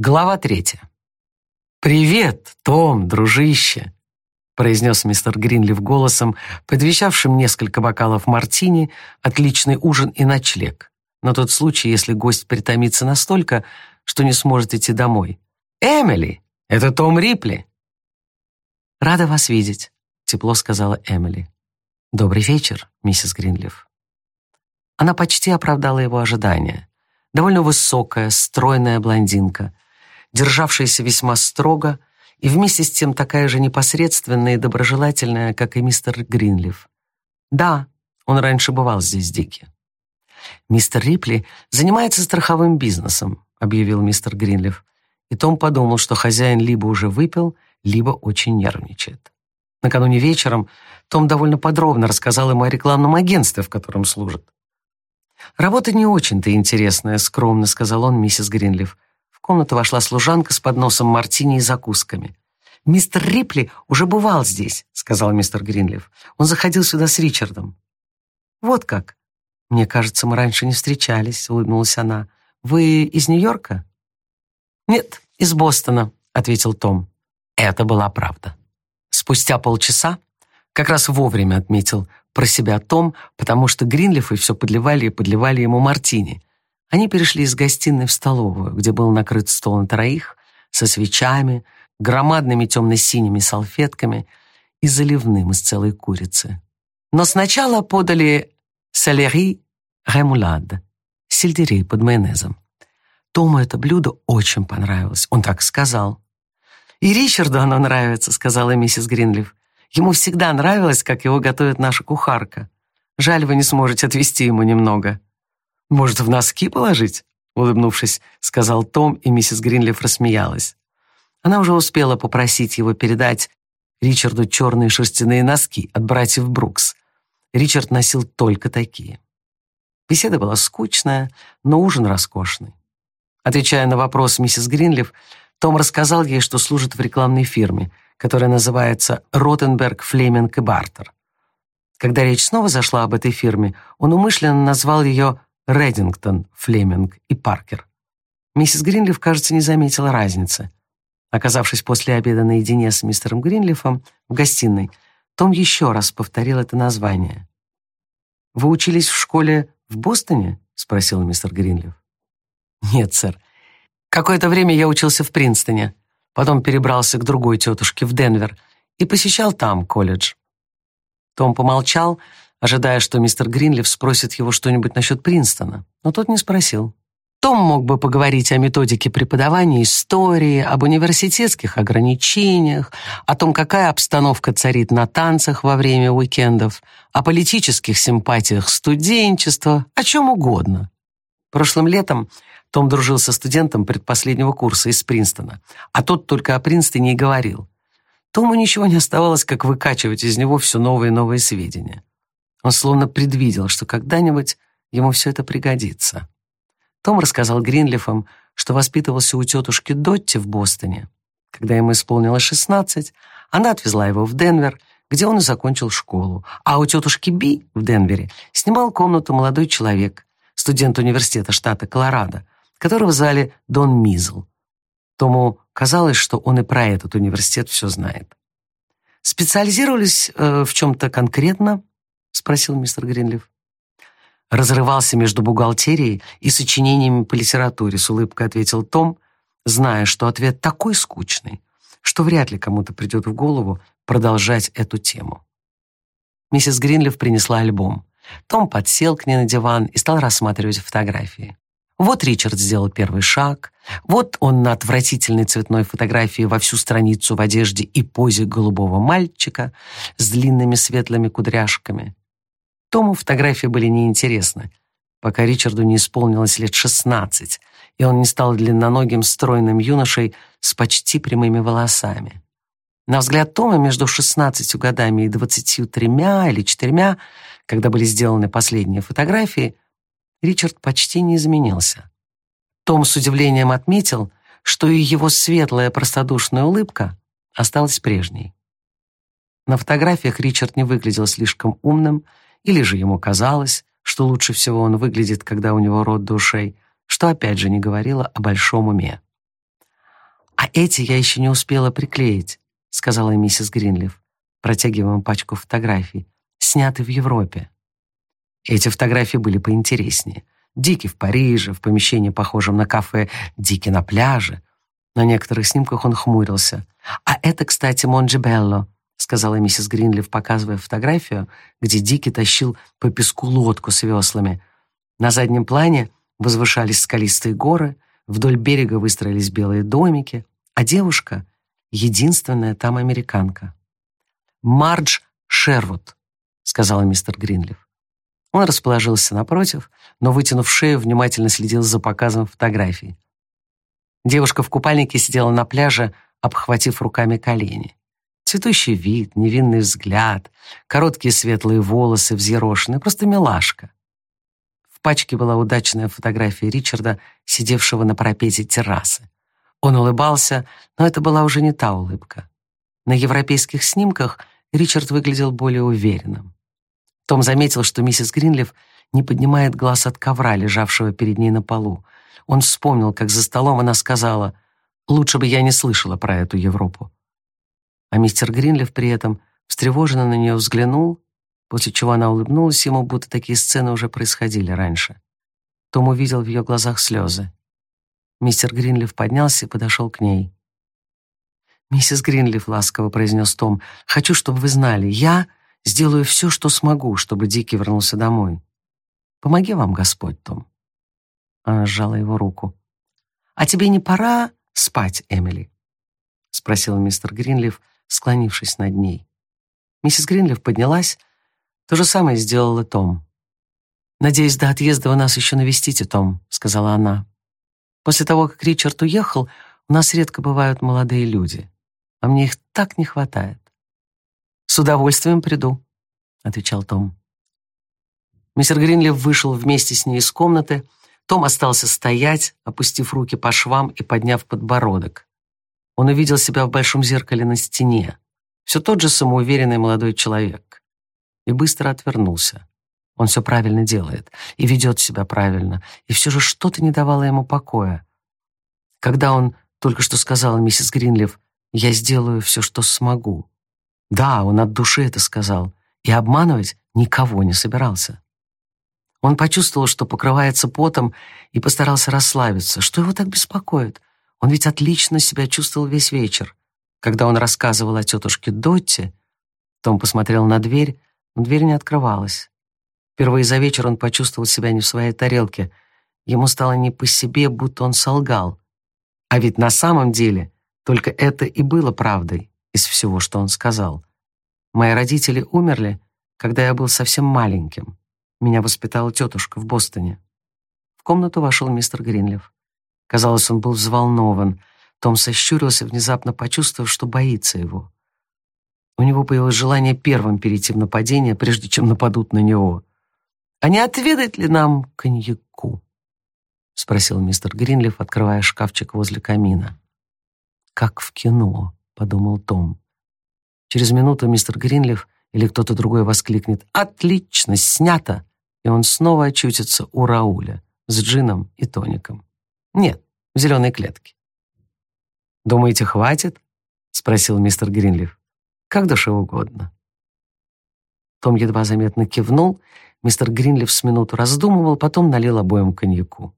Глава третья. «Привет, Том, дружище!» произнес мистер Гринлиф голосом, предвещавшим несколько бокалов мартини, отличный ужин и ночлег. На тот случай, если гость притомится настолько, что не сможет идти домой. «Эмили! Это Том Рипли!» «Рада вас видеть», — тепло сказала Эмили. «Добрый вечер, миссис Гринлиф». Она почти оправдала его ожидания. Довольно высокая, стройная блондинка — державшаяся весьма строго и вместе с тем такая же непосредственная и доброжелательная, как и мистер Гринлиф. Да, он раньше бывал здесь, Дики. «Мистер Рипли занимается страховым бизнесом», — объявил мистер Гринлиф. И Том подумал, что хозяин либо уже выпил, либо очень нервничает. Накануне вечером Том довольно подробно рассказал ему о рекламном агентстве, в котором служит. «Работа не очень-то интересная», — скромно сказал он миссис Гринлиф комнату вошла служанка с подносом мартини и закусками. «Мистер Рипли уже бывал здесь», — сказал мистер Гринлиф. «Он заходил сюда с Ричардом». «Вот как. Мне кажется, мы раньше не встречались», — улыбнулась она. «Вы из Нью-Йорка?» «Нет, из Бостона», — ответил Том. Это была правда. Спустя полчаса, как раз вовремя отметил про себя Том, потому что Гринлифы все подливали и подливали ему мартини — они перешли из гостиной в столовую, где был накрыт стол на троих, со свечами, громадными темно-синими салфетками и заливным из целой курицы. Но сначала подали солери ремулад, сельдерей под майонезом. Тому это блюдо очень понравилось, он так сказал. «И Ричарду оно нравится», — сказала миссис Гринлиф. «Ему всегда нравилось, как его готовит наша кухарка. Жаль, вы не сможете отвезти ему немного». «Может, в носки положить?» улыбнувшись, сказал Том, и миссис Гринлиф рассмеялась. Она уже успела попросить его передать Ричарду черные шерстяные носки от братьев Брукс. Ричард носил только такие. Беседа была скучная, но ужин роскошный. Отвечая на вопрос миссис Гринлиф, том рассказал ей, что служит в рекламной фирме, которая называется «Ротенберг, Флеминг и Бартер». Когда речь снова зашла об этой фирме, он умышленно назвал ее Реддингтон, Флеминг и Паркер. Миссис Гринлиф, кажется, не заметила разницы. Оказавшись после обеда наедине с мистером Гринлифом в гостиной, том еще раз повторил это название. «Вы учились в школе в Бостоне?» — спросил мистер Гринлиф. «Нет, сэр. Какое-то время я учился в Принстоне, потом перебрался к другой тетушке в Денвер и посещал там колледж». Том помолчал, ожидая, что мистер Гринлиф спросит его что-нибудь насчет Принстона, но тот не спросил. Том мог бы поговорить о методике преподавания истории, об университетских ограничениях, о том, какая обстановка царит на танцах во время уикендов, о политических симпатиях студенчества, о чем угодно. Прошлым летом том дружил со студентом предпоследнего курса из Принстона, а тот только о Принстоне и говорил. Тому ничего не оставалось, как выкачивать из него все новые и новые сведения. Он словно предвидел, что когда-нибудь ему все это пригодится. Том рассказал Гринлифам, что воспитывался у тетушки Дотти в Бостоне. Когда ему исполнилось 16, она отвезла его в Денвер, где он и закончил школу. А у тетушки Би в Денвере снимал комнату молодой человек, студент университета штата Колорадо, которого звали Дон Мизл. Тому казалось, что он и про этот университет все знает. Специализировались э, в чем-то конкретно, — спросил мистер Гринлиф. Разрывался между бухгалтерией и сочинениями по литературе, с улыбкой ответил Том, зная, что ответ такой скучный, что вряд ли кому-то придет в голову продолжать эту тему. Миссис Гринлиф принесла альбом. Том подсел к ней на диван и стал рассматривать фотографии. Вот Ричард сделал первый шаг, вот он на отвратительной цветной фотографии во всю страницу в одежде и позе голубого мальчика с длинными светлыми кудряшками. Тому фотографии были неинтересны, пока Ричарду не исполнилось лет шестнадцать, и он не стал длинноногим стройным юношей с почти прямыми волосами. На взгляд Тома между шестнадцатью годами и двадцатью тремя или четырьмя, когда были сделаны последние фотографии, Ричард почти не изменился. Том с удивлением отметил, что и его светлая простодушная улыбка осталась прежней. На фотографиях Ричард не выглядел слишком умным или же ему казалось, что лучше всего он выглядит, когда у него рот до что опять же не говорило о большом уме. «А эти я еще не успела приклеить», — сказала миссис Гринлиф, протягивая пачку фотографий, сняты в Европе. Эти фотографии были поинтереснее. Дики в Париже, в помещении, похожем на кафе, Дики на пляже. На некоторых снимках он хмурился. «А это, кстати, Монджибелло», — сказала миссис Гринлиф, показывая фотографию, где Дики тащил по песку лодку с веслами. На заднем плане возвышались скалистые горы, вдоль берега выстроились белые домики, а девушка — единственная там американка. «Мардж Шервуд», — сказала мистер Гринлиф. Он расположился напротив, но, вытянув шею, внимательно следил за показом фотографий. Девушка в купальнике сидела на пляже, обхватив руками колени. Цветущий вид, невинный взгляд, короткие светлые волосы, взъерошенные, просто милашка. В пачке была удачная фотография Ричарда, сидевшего на парапете террасы. Он улыбался, но это была уже не та улыбка. На европейских снимках Ричард выглядел более уверенным. Том заметил, что миссис Гринлиф не поднимает глаз от ковра, лежавшего перед ней на полу. Он вспомнил, как за столом она сказала, «Лучше бы я не слышала про эту Европу». А мистер Гринлиф при этом встревоженно на нее взглянул, после чего она улыбнулась ему, будто такие сцены уже происходили раньше. Том увидел в ее глазах слезы. Мистер Гринлиф поднялся и подошел к ней. «Миссис Гринлиф», — ласково произнес Том, — «хочу, чтобы вы знали, я Сделаю все, что смогу, чтобы Дики вернулся домой. Помоги вам, Господь, Том. Она сжала его руку. «А тебе не пора спать, Эмили?» — спросил мистер Гринлиф, склонившись над ней. Миссис Гринлиф поднялась. То же самое сделала Том. «Надеюсь, до отъезда вы нас еще навестите, Том», — сказала она. «После того, как Ричард уехал, у нас редко бывают молодые люди, а мне их так не хватает. «С удовольствием приду», — отвечал Том. Мистер Гринлиф вышел вместе с ней из комнаты. Том остался стоять, опустив руки по швам и подняв подбородок. Он увидел себя в большом зеркале на стене. Все тот же самоуверенный молодой человек. И быстро отвернулся. Он все правильно делает и ведет себя правильно, и все же что-то не давало ему покоя. Когда он только что сказал миссис Гринлиф, «Я сделаю все, что смогу», да, он от души это сказал, и обманывать никого не собирался. Он почувствовал, что покрывается потом, и постарался расслабиться. Что его так беспокоит? Он ведь отлично себя чувствовал весь вечер. Когда он рассказывал о тетушке Дотте, Том посмотрел на дверь, но дверь не открывалась. Впервые за вечер он почувствовал себя не в своей тарелке. Ему стало не по себе, будто он солгал. А ведь на самом деле только это и было правдой из всего, что он сказал. Мои родители умерли, когда я был совсем маленьким. Меня воспитала тетушка в Бостоне. В комнату вошел мистер Гринлиф. Казалось, он был взволнован. Том сощурился, внезапно почувствовав, что боится его. У него появилось желание первым перейти в нападение, прежде чем нападут на него. «А не отведать ли нам коньяку?» — спросил мистер Гринлиф, открывая шкафчик возле камина. «Как в кино», подумал Том. Через минуту мистер Гринлиф или кто-то другой воскликнет «Отлично! Снято!» И он снова очутится у Рауля с джином и тоником. Нет, в зеленой клетке. «Думаете, хватит?» — спросил мистер Гринлиф. «Как душе угодно». Том едва заметно кивнул, мистер Гринлиф с минуту раздумывал, потом налил обоим коньяку.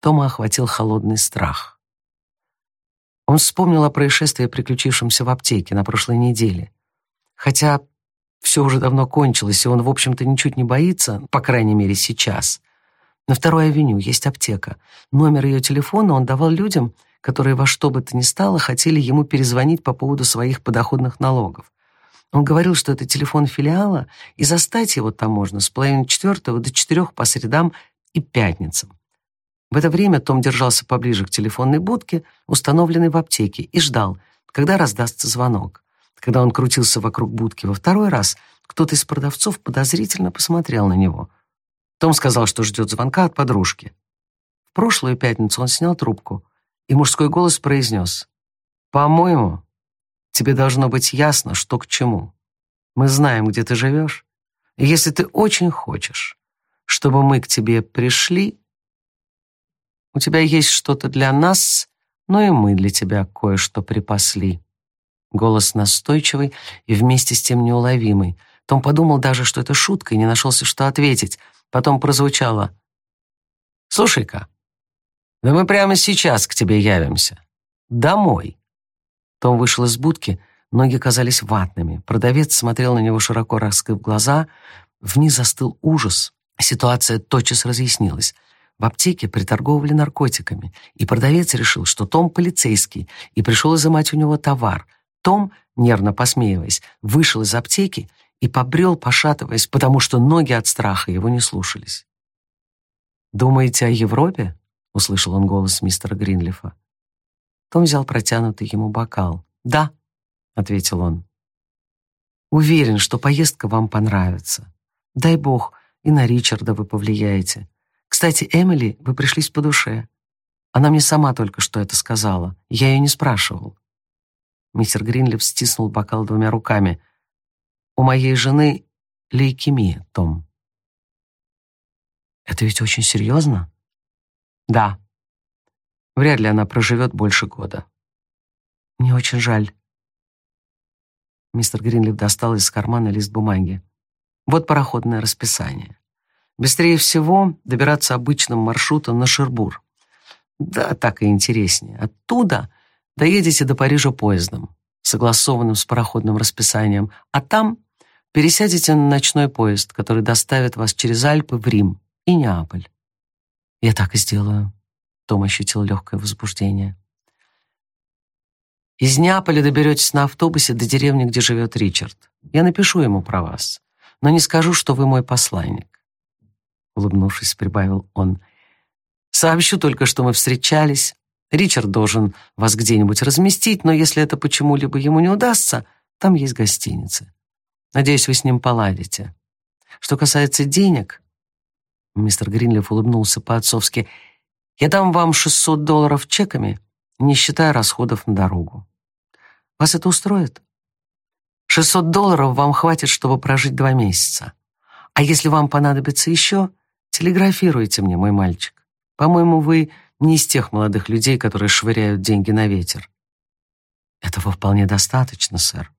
Тома охватил холодный страх. Он вспомнил о происшествии, приключившемся в аптеке на прошлой неделе. Хотя все уже давно кончилось, и он, в общем-то, ничуть не боится, по крайней мере, сейчас. На второй авеню есть аптека. Номер ее телефона он давал людям, которые во что бы то ни стало хотели ему перезвонить по поводу своих подоходных налогов. Он говорил, что это телефон филиала, и застать его там можно с половины четвертого до четырех по средам и пятницам. В это время Том держался поближе к телефонной будке, установленной в аптеке, и ждал, когда раздастся звонок. Когда он крутился вокруг будки во второй раз, кто-то из продавцов подозрительно посмотрел на него. Том сказал, что ждет звонка от подружки. В прошлую пятницу он снял трубку, и мужской голос произнес, «По-моему, тебе должно быть ясно, что к чему. Мы знаем, где ты живешь, и если ты очень хочешь, чтобы мы к тебе пришли, у тебя есть что-то для нас, но и мы для тебя кое-что припасли». Голос настойчивый и вместе с тем неуловимый. Том подумал даже, что это шутка, и не нашелся, что ответить. Потом прозвучало. «Слушай-ка, да мы прямо сейчас к тебе явимся. Домой». Том вышел из будки, ноги казались ватными. Продавец смотрел на него широко раскрыв глаза. В них застыл ужас. Ситуация тотчас разъяснилась. В аптеке приторговывали наркотиками, и продавец решил, что Том полицейский, и пришел изымать у него товар. Том, нервно посмеиваясь, вышел из аптеки и побрел, пошатываясь, потому что ноги от страха его не слушались. «Думаете о Европе?» — услышал он голос мистера Гринлифа. Том взял протянутый ему бокал. «Да», — ответил он. «Уверен, что поездка вам понравится. Дай бог, и на Ричарда вы повлияете. Кстати, Эмили, вы пришлись по душе. Она мне сама только что это сказала. Я ее не спрашивал. Мистер Гринлиф стиснул бокал двумя руками. У моей жены лейкемия, Том. Это ведь очень серьезно? Да. Вряд ли она проживет больше года. Мне очень жаль. Мистер Гринлиф достал из кармана лист бумаги. Вот пароходное расписание. Быстрее всего добираться обычным маршрутом на Шербур. Да, так и интереснее. Оттуда доедете до Парижа поездом, согласованным с пароходным расписанием, а там пересядете на ночной поезд, который доставит вас через Альпы в Рим и Неаполь. Я так и сделаю. Том ощутил легкое возбуждение. Из Неаполя доберетесь на автобусе до деревни, где живет Ричард. Я напишу ему про вас, но не скажу, что вы мой посланник улыбнувшись, прибавил он. Сообщу только, что мы встречались. Ричард должен вас где-нибудь разместить, но если это почему-либо ему не удастся, там есть гостиница. Надеюсь, вы с ним поладите. Что касается денег, мистер Гринлиф улыбнулся по-отцовски, я дам вам 600 долларов чеками, не считая расходов на дорогу. Вас это устроит? 600 долларов вам хватит, чтобы прожить два месяца. А если вам понадобится еще, Телеграфируйте мне, мой мальчик. По-моему, вы не из тех молодых людей, которые швыряют деньги на ветер. Этого вполне достаточно, сэр.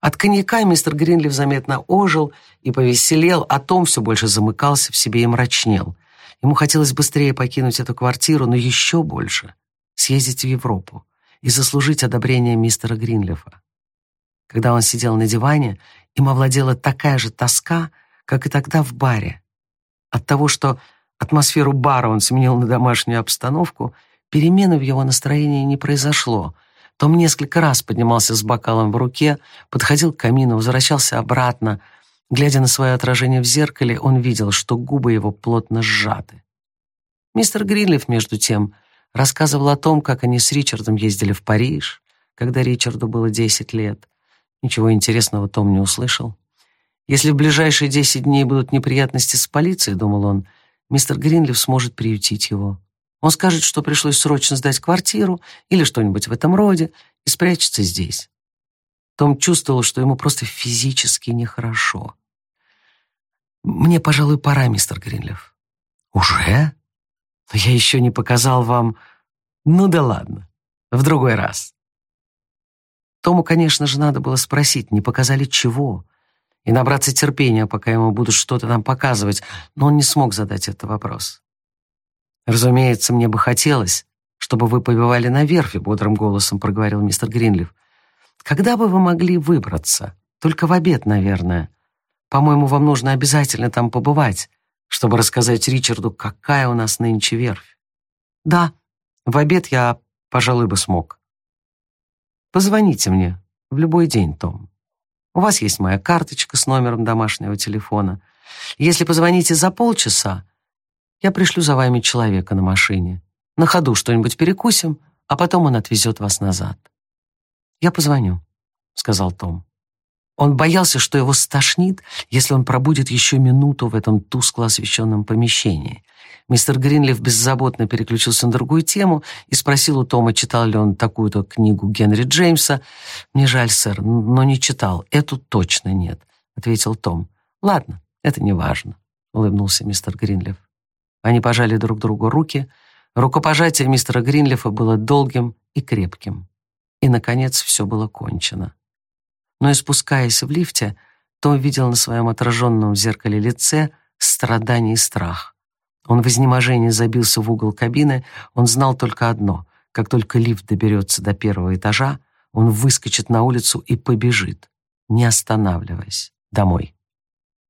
От коньяка мистер Гринлиф заметно ожил и повеселел, а Том все больше замыкался в себе и мрачнел. Ему хотелось быстрее покинуть эту квартиру, но еще больше — съездить в Европу и заслужить одобрение мистера Гринлифа. Когда он сидел на диване, им овладела такая же тоска, как и тогда в баре. От того, что атмосферу бара он сменил на домашнюю обстановку, перемены в его настроении не произошло. Том несколько раз поднимался с бокалом в руке, подходил к камину, возвращался обратно. Глядя на свое отражение в зеркале, он видел, что губы его плотно сжаты. Мистер Гринлиф, между тем, рассказывал о том, как они с Ричардом ездили в Париж, когда Ричарду было 10 лет. Ничего интересного Том не услышал. Если в ближайшие десять дней будут неприятности с полицией, думал он, мистер Гринлиф сможет приютить его. Он скажет, что пришлось срочно сдать квартиру или что-нибудь в этом роде и спрячется здесь. Том чувствовал, что ему просто физически нехорошо. «Мне, пожалуй, пора, мистер Гринлиф». «Уже? Но я еще не показал вам...» «Ну да ладно, в другой раз». Тому, конечно же, надо было спросить, не показали чего и набраться терпения, пока ему будут что-то там показывать, но он не смог задать этот вопрос. «Разумеется, мне бы хотелось, чтобы вы побивали на верфи», — бодрым голосом проговорил мистер Гринлиф. «Когда бы вы могли выбраться? Только в обед, наверное. По-моему, вам нужно обязательно там побывать, чтобы рассказать Ричарду, какая у нас нынче верфь». «Да, в обед я, пожалуй, бы смог». «Позвоните мне в любой день, Том». У вас есть моя карточка с номером домашнего телефона. Если позвоните за полчаса, я пришлю за вами человека на машине. На ходу что-нибудь перекусим, а потом он отвезет вас назад. Я позвоню, сказал Том. Он боялся, что его стошнит, если он пробудет еще минуту в этом тускло освещенном помещении. Мистер Гринлиф беззаботно переключился на другую тему и спросил у Тома, читал ли он такую-то книгу Генри Джеймса. «Мне жаль, сэр, но не читал. Эту точно нет», — ответил Том. «Ладно, это не важно», — улыбнулся мистер Гринлиф. Они пожали друг другу руки. Рукопожатие мистера Гринлифа было долгим и крепким. И, наконец, все было кончено. Но и спускаясь в лифте, Том видел на своем отраженном в зеркале лице страдание и страх. Он в изнеможении забился в угол кабины, он знал только одно — как только лифт доберется до первого этажа, он выскочит на улицу и побежит, не останавливаясь, домой.